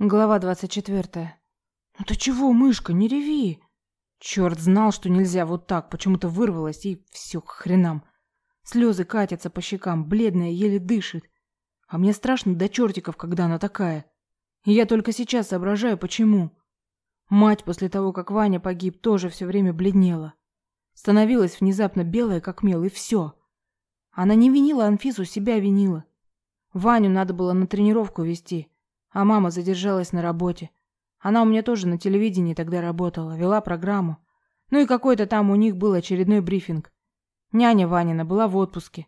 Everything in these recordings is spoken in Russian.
Глава двадцать четвертая. «Ну ты чего, мышка, не реви!» Черт знал, что нельзя вот так, почему-то вырвалась, и все к хренам. Слезы катятся по щекам, бледная, еле дышит. А мне страшно до чертиков, когда она такая. И я только сейчас соображаю, почему. Мать после того, как Ваня погиб, тоже все время бледнела. Становилась внезапно белая, как мел, и все. Она не винила Анфису, себя винила. Ваню надо было на тренировку вести а мама задержалась на работе. Она у меня тоже на телевидении тогда работала, вела программу. Ну и какой-то там у них был очередной брифинг. Няня Ванина была в отпуске.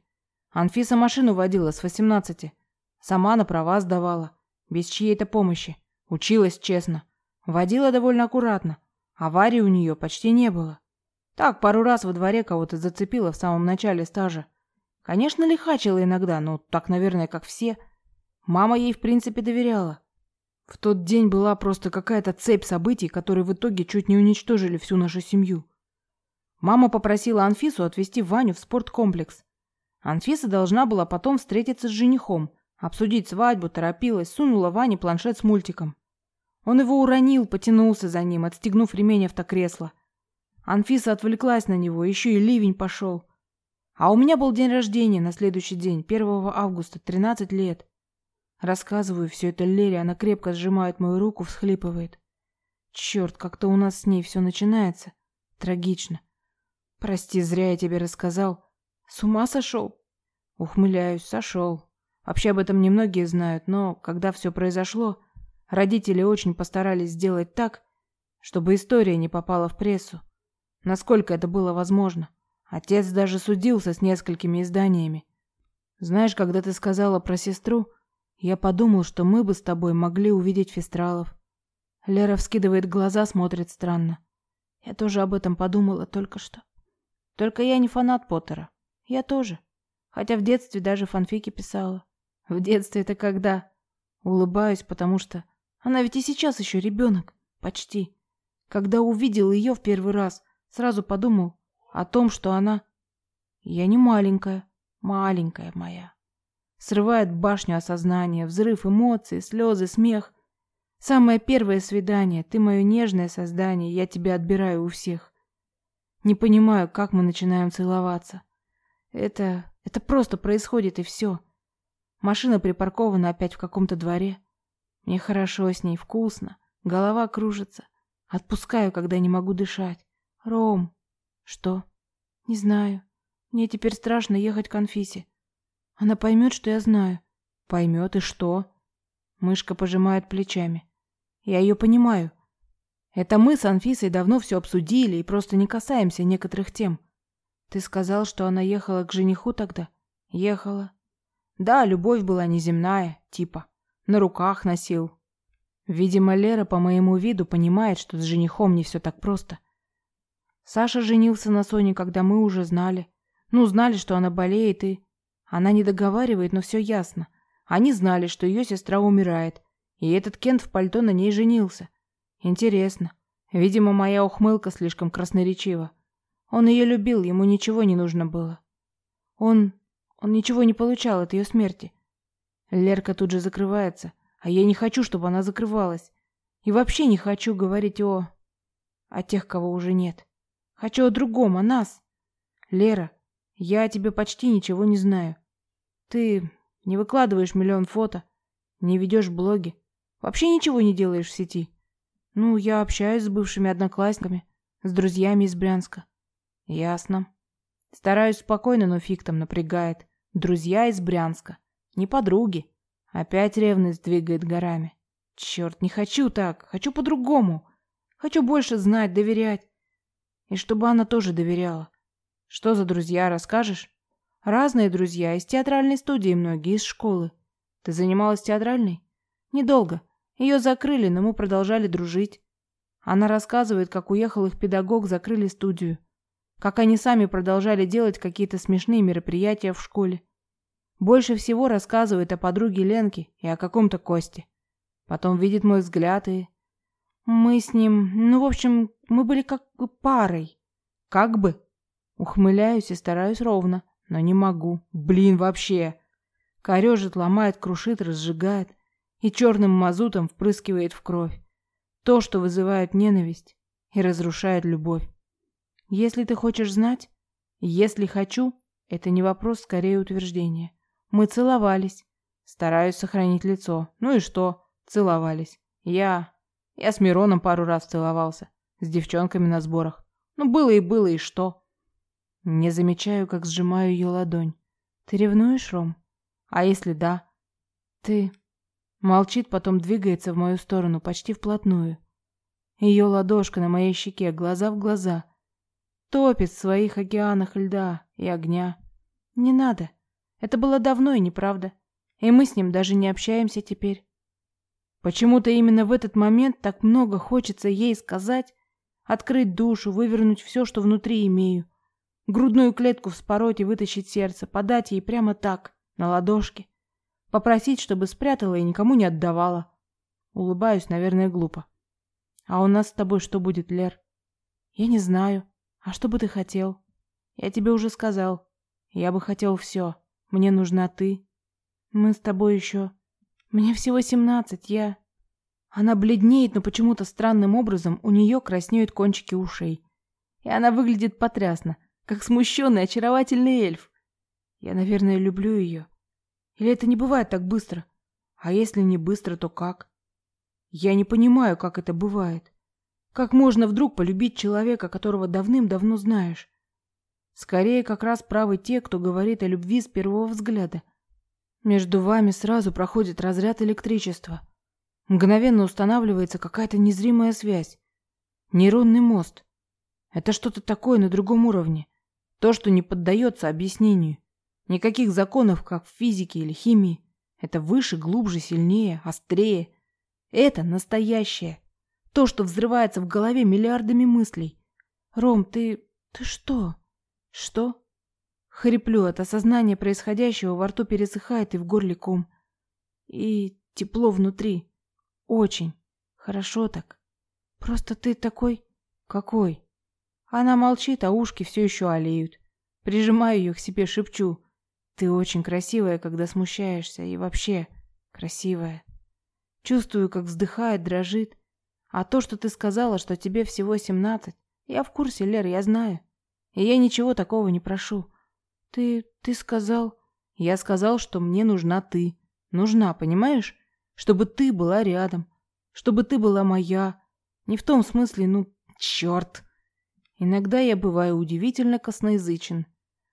Анфиса машину водила с восемнадцати. Сама на права сдавала, без чьей-то помощи. Училась честно. Водила довольно аккуратно. Аварии у нее почти не было. Так, пару раз во дворе кого-то зацепила в самом начале стажа. Конечно, лихачила иногда, но так, наверное, как все – Мама ей, в принципе, доверяла. В тот день была просто какая-то цепь событий, которые в итоге чуть не уничтожили всю нашу семью. Мама попросила Анфису отвезти Ваню в спорткомплекс. Анфиса должна была потом встретиться с женихом, обсудить свадьбу, торопилась, сунула Ване планшет с мультиком. Он его уронил, потянулся за ним, отстегнув ремень автокресла. Анфиса отвлеклась на него, еще и ливень пошел. А у меня был день рождения на следующий день, 1 августа, 13 лет. Рассказываю все это Лере, она крепко сжимает мою руку, всхлипывает. Черт, как-то у нас с ней все начинается. Трагично. Прости, зря я тебе рассказал. С ума сошел? Ухмыляюсь, сошел. Вообще об этом немногие знают, но когда все произошло, родители очень постарались сделать так, чтобы история не попала в прессу. Насколько это было возможно. Отец даже судился с несколькими изданиями. Знаешь, когда ты сказала про сестру, я подумал, что мы бы с тобой могли увидеть фестралов. Лера вскидывает глаза, смотрит странно. Я тоже об этом подумала только что. Только я не фанат Поттера. Я тоже. Хотя в детстве даже фанфики писала. В детстве это когда? Улыбаюсь, потому что она ведь и сейчас еще ребенок. Почти. Когда увидел ее в первый раз, сразу подумал о том, что она... Я не маленькая, маленькая моя. Срывает башню осознания, взрыв эмоций, слезы, смех. Самое первое свидание, ты мое нежное создание, я тебя отбираю у всех. Не понимаю, как мы начинаем целоваться. Это... это просто происходит и все. Машина припаркована опять в каком-то дворе. Мне хорошо с ней, вкусно. Голова кружится. Отпускаю, когда не могу дышать. Ром. Что? Не знаю. Мне теперь страшно ехать к Анфисе. Она поймет, что я знаю. Поймет и что? Мышка пожимает плечами. Я ее понимаю. Это мы с Анфисой давно все обсудили и просто не касаемся некоторых тем. Ты сказал, что она ехала к жениху тогда? Ехала. Да, любовь была неземная, типа. На руках носил. Видимо, Лера по моему виду понимает, что с женихом не все так просто. Саша женился на Соне, когда мы уже знали. Ну, знали, что она болеет и... Она не договаривает, но все ясно. Они знали, что ее сестра умирает, и этот Кент в пальто на ней женился. Интересно. Видимо, моя ухмылка слишком красноречива. Он ее любил, ему ничего не нужно было. Он... он ничего не получал от ее смерти. Лерка тут же закрывается, а я не хочу, чтобы она закрывалась. И вообще не хочу говорить о... о тех, кого уже нет. Хочу о другом, о нас. Лера, я о тебе почти ничего не знаю. Ты не выкладываешь миллион фото, не ведешь блоги, вообще ничего не делаешь в сети. Ну, я общаюсь с бывшими одноклассниками, с друзьями из Брянска. Ясно. Стараюсь спокойно, но фиг там напрягает. Друзья из Брянска. Не подруги. Опять ревность двигает горами. Черт, не хочу так. Хочу по-другому. Хочу больше знать, доверять. И чтобы она тоже доверяла. Что за друзья, расскажешь? Разные друзья, из театральной студии многие, из школы. Ты занималась театральной? Недолго. Ее закрыли, но мы продолжали дружить. Она рассказывает, как уехал их педагог, закрыли студию. Как они сами продолжали делать какие-то смешные мероприятия в школе. Больше всего рассказывает о подруге Ленке и о каком-то Косте. Потом видит мой взгляд и... Мы с ним... Ну, в общем, мы были как парой. Как бы. Ухмыляюсь и стараюсь ровно, но не могу. Блин, вообще. Корежит, ломает, крушит, разжигает. и черным мазутом впрыскивает в кровь. То, что вызывает ненависть и разрушает любовь. Если ты хочешь знать, если хочу, это не вопрос, скорее утверждение. Мы целовались. Стараюсь сохранить лицо. Ну и что? Целовались. Я... Я с Мироном пару раз целовался. С девчонками на сборах. Ну, было и было, и что? Не замечаю, как сжимаю ее ладонь. Ты ревнуешь, Ром? А если да? Ты... Молчит, потом двигается в мою сторону, почти вплотную. Ее ладошка на моей щеке, глаза в глаза. Топит в своих океанах льда и огня. Не надо. Это было давно и неправда. И мы с ним даже не общаемся теперь. Почему-то именно в этот момент так много хочется ей сказать, открыть душу, вывернуть все, что внутри имею. Грудную клетку вспороть и вытащить сердце, подать ей прямо так, на ладошке. Попросить, чтобы спрятала и никому не отдавала. Улыбаюсь, наверное, глупо. А у нас с тобой что будет, Лер? Я не знаю. А что бы ты хотел? Я тебе уже сказал. Я бы хотел все. Мне нужна ты. Мы с тобой еще... Мне всего семнадцать, я... Она бледнеет, но почему-то странным образом у нее краснеют кончики ушей. И она выглядит потрясно, как смущенный, очаровательный эльф. Я, наверное, люблю ее. Или это не бывает так быстро? А если не быстро, то как? Я не понимаю, как это бывает. Как можно вдруг полюбить человека, которого давным-давно знаешь? Скорее, как раз правы те, кто говорит о любви с первого взгляда. Между вами сразу проходит разряд электричества. Мгновенно устанавливается какая-то незримая связь. Нейронный мост. Это что-то такое на другом уровне. То, что не поддается объяснению. Никаких законов, как в физике или химии. Это выше, глубже, сильнее, острее. Это настоящее. То, что взрывается в голове миллиардами мыслей. Ром, ты... ты что? Что? Хриплю от осознания происходящего, во рту пересыхает и в горле ком. И тепло внутри. Очень. Хорошо так. Просто ты такой... Какой? Она молчит, а ушки все еще олеют. Прижимаю ее к себе, шепчу. Ты очень красивая, когда смущаешься, и вообще красивая. Чувствую, как вздыхает, дрожит. А то, что ты сказала, что тебе всего семнадцать, я в курсе, Лер, я знаю. И я ничего такого не прошу. Ты... ты сказал... Я сказал, что мне нужна ты. Нужна, понимаешь? Чтобы ты была рядом. Чтобы ты была моя. Не в том смысле, ну, черт. Иногда я бываю удивительно косноязычен.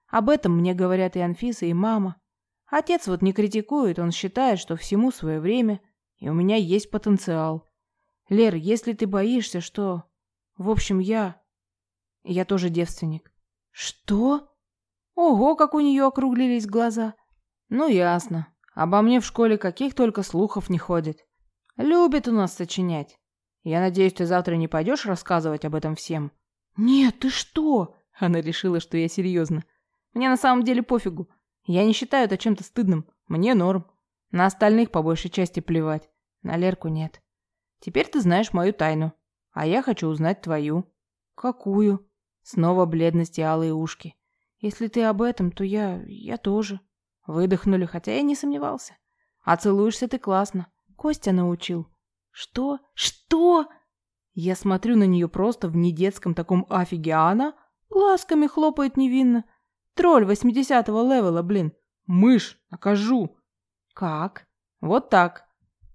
Об этом мне говорят и Анфиса, и мама. Отец вот не критикует, он считает, что всему свое время, и у меня есть потенциал. Лер, если ты боишься, что... В общем, я... Я тоже девственник. Что? Ого, как у нее округлились глаза. Ну, ясно. Обо мне в школе каких только слухов не ходит. Любит у нас сочинять. Я надеюсь, ты завтра не пойдешь рассказывать об этом всем? Нет, ты что? Она решила, что я серьезно. Мне на самом деле пофигу. Я не считаю это чем-то стыдным. Мне норм. На остальных по большей части плевать. На Лерку нет. Теперь ты знаешь мою тайну. А я хочу узнать твою. Какую? Снова бледность и алые ушки. Если ты об этом, то я... я тоже. Выдохнули, хотя я не сомневался. А целуешься ты классно. Костя научил. Что? Что? Я смотрю на нее просто в недетском таком афиге, а она ласками хлопает невинно. Тролль восьмидесятого левела, блин. Мышь, накажу. Как? Вот так.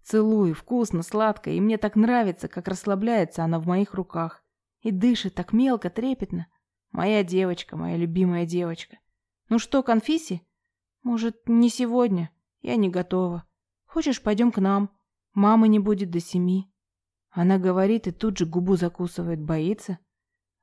Целую, вкусно, сладко, и мне так нравится, как расслабляется она в моих руках. И дышит так мелко, трепетно. Моя девочка, моя любимая девочка. Ну что, конфиси? Может, не сегодня? Я не готова. Хочешь, пойдем к нам? Мамы не будет до семи. Она говорит и тут же губу закусывает, боится.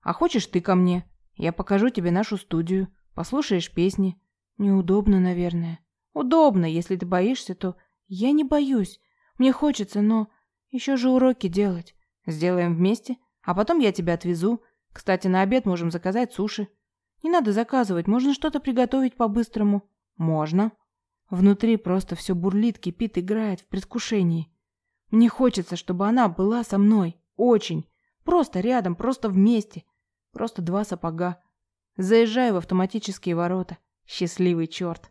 А хочешь ты ко мне? Я покажу тебе нашу студию. Послушаешь песни. Неудобно, наверное. Удобно, если ты боишься, то... Я не боюсь. Мне хочется, но... Еще же уроки делать. Сделаем вместе, а потом я тебя отвезу. Кстати, на обед можем заказать суши. Не надо заказывать, можно что-то приготовить по-быстрому. Можно. Внутри просто все бурлит, кипит, играет в предвкушении. Мне хочется, чтобы она была со мной. Очень. Просто рядом, просто вместе. Просто два сапога. Заезжаю в автоматические ворота. Счастливый черт.